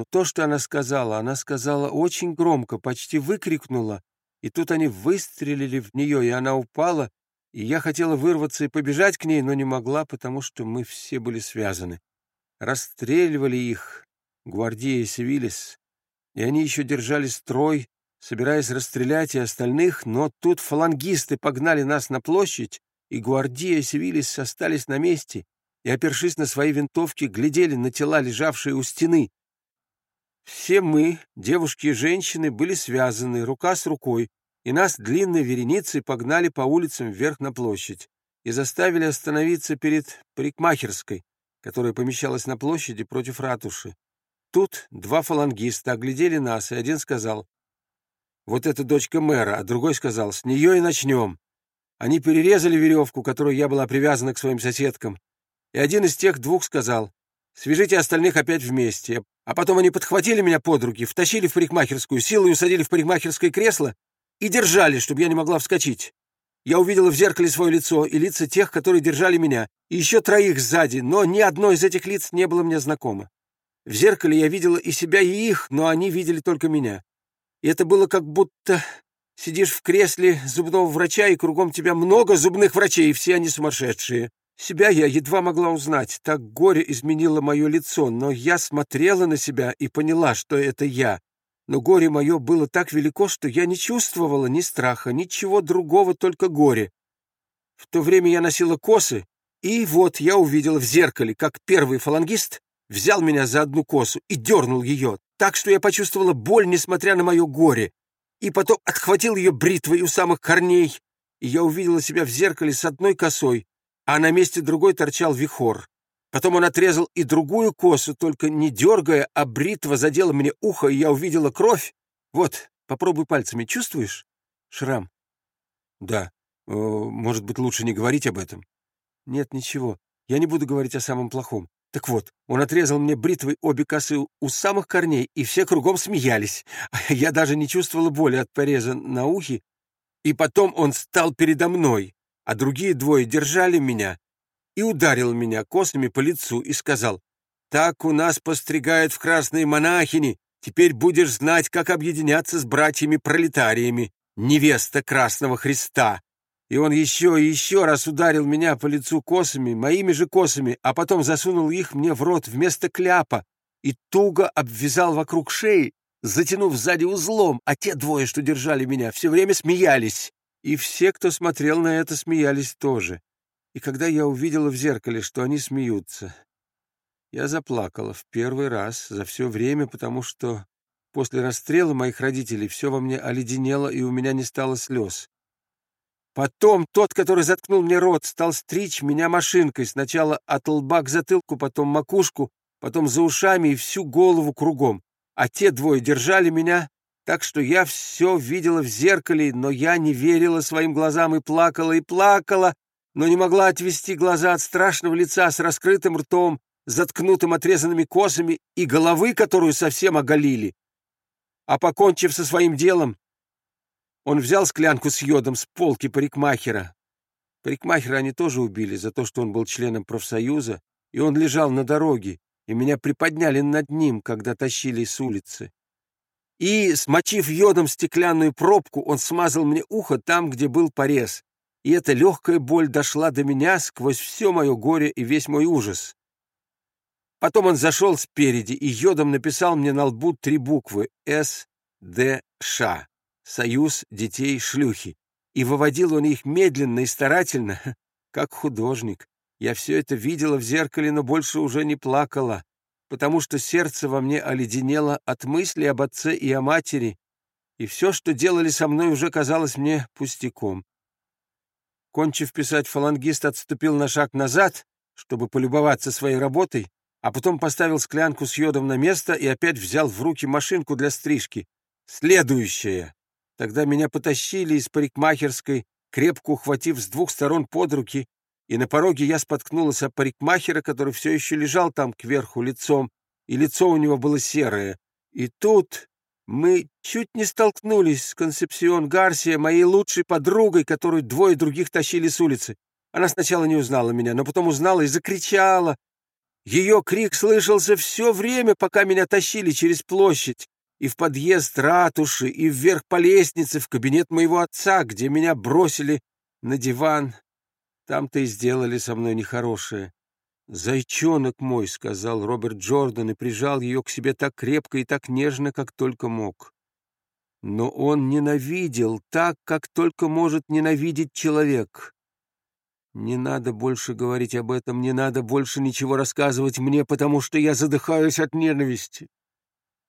Но то, что она сказала, она сказала очень громко, почти выкрикнула, и тут они выстрелили в нее, и она упала, и я хотела вырваться и побежать к ней, но не могла, потому что мы все были связаны. Расстреливали их, Гвардия и Севилис, и они еще держали строй, собираясь расстрелять и остальных, но тут фалангисты погнали нас на площадь, и Гвардия и Севилис остались на месте и, опершись на свои винтовки, глядели на тела, лежавшие у стены. Все мы, девушки и женщины, были связаны рука с рукой, и нас длинной вереницей погнали по улицам вверх на площадь и заставили остановиться перед парикмахерской, которая помещалась на площади против ратуши. Тут два фалангиста оглядели нас, и один сказал, «Вот это дочка мэра», а другой сказал, «С нее и начнем». Они перерезали веревку, которой я была привязана к своим соседкам, и один из тех двух сказал, «Свяжите остальных опять вместе». А потом они подхватили меня под руки, втащили в парикмахерскую, силой усадили в парикмахерское кресло и держали, чтобы я не могла вскочить. Я увидела в зеркале свое лицо и лица тех, которые держали меня, и еще троих сзади, но ни одно из этих лиц не было мне знакомо. В зеркале я видела и себя, и их, но они видели только меня. И это было как будто сидишь в кресле зубного врача, и кругом тебя много зубных врачей, и все они сумасшедшие. Себя я едва могла узнать, так горе изменило мое лицо, но я смотрела на себя и поняла, что это я. Но горе мое было так велико, что я не чувствовала ни страха, ничего другого, только горе. В то время я носила косы, и вот я увидела в зеркале, как первый фалангист взял меня за одну косу и дернул ее, так что я почувствовала боль, несмотря на мое горе, и потом отхватил ее бритвой у самых корней, и я увидела себя в зеркале с одной косой, а на месте другой торчал вихор. Потом он отрезал и другую косу, только не дергая, а бритва задела мне ухо, и я увидела кровь. Вот, попробуй пальцами, чувствуешь? Шрам. Да. Э, может быть, лучше не говорить об этом? Нет, ничего. Я не буду говорить о самом плохом. Так вот, он отрезал мне бритвой обе косы у самых корней, и все кругом смеялись. Я даже не чувствовала боли от пореза на ухе. И потом он стал передо мной, а другие двое держали меня и ударил меня косами по лицу и сказал, «Так у нас постригают в красные монахини, теперь будешь знать, как объединяться с братьями-пролетариями, невеста Красного Христа». И он еще и еще раз ударил меня по лицу косами, моими же косами, а потом засунул их мне в рот вместо кляпа и туго обвязал вокруг шеи, затянув сзади узлом, а те двое, что держали меня, все время смеялись. И все, кто смотрел на это, смеялись тоже. И когда я увидела в зеркале, что они смеются, я заплакала в первый раз за все время, потому что после расстрела моих родителей все во мне оледенело, и у меня не стало слез. Потом тот, который заткнул мне рот, стал стричь меня машинкой, сначала от лба к затылку, потом макушку, потом за ушами и всю голову кругом. А те двое держали меня так что я все видела в зеркале, но я не верила своим глазам и плакала, и плакала, но не могла отвести глаза от страшного лица с раскрытым ртом, заткнутым отрезанными косами и головы, которую совсем оголили. А покончив со своим делом, он взял склянку с йодом с полки парикмахера. Парикмахера они тоже убили за то, что он был членом профсоюза, и он лежал на дороге, и меня приподняли над ним, когда тащили с улицы и, смочив йодом стеклянную пробку, он смазал мне ухо там, где был порез. И эта легкая боль дошла до меня сквозь все мое горе и весь мой ужас. Потом он зашел спереди и йодом написал мне на лбу три буквы «С», «Д», «Ш» — «Союз детей шлюхи». И выводил он их медленно и старательно, как художник. Я все это видела в зеркале, но больше уже не плакала потому что сердце во мне оледенело от мысли об отце и о матери, и все, что делали со мной, уже казалось мне пустяком. Кончив писать, фалангист отступил на шаг назад, чтобы полюбоваться своей работой, а потом поставил склянку с йодом на место и опять взял в руки машинку для стрижки. Следующее. Тогда меня потащили из парикмахерской, крепко ухватив с двух сторон под руки, и на пороге я споткнулась о парикмахера, который все еще лежал там кверху лицом, и лицо у него было серое. И тут мы чуть не столкнулись с Консепсион Гарсия, моей лучшей подругой, которую двое других тащили с улицы. Она сначала не узнала меня, но потом узнала и закричала. Ее крик слышался все время, пока меня тащили через площадь, и в подъезд ратуши, и вверх по лестнице в кабинет моего отца, где меня бросили на диван. Там-то и сделали со мной нехорошее. «Зайчонок мой», — сказал Роберт Джордан и прижал ее к себе так крепко и так нежно, как только мог. Но он ненавидел так, как только может ненавидеть человек. Не надо больше говорить об этом, не надо больше ничего рассказывать мне, потому что я задыхаюсь от ненависти.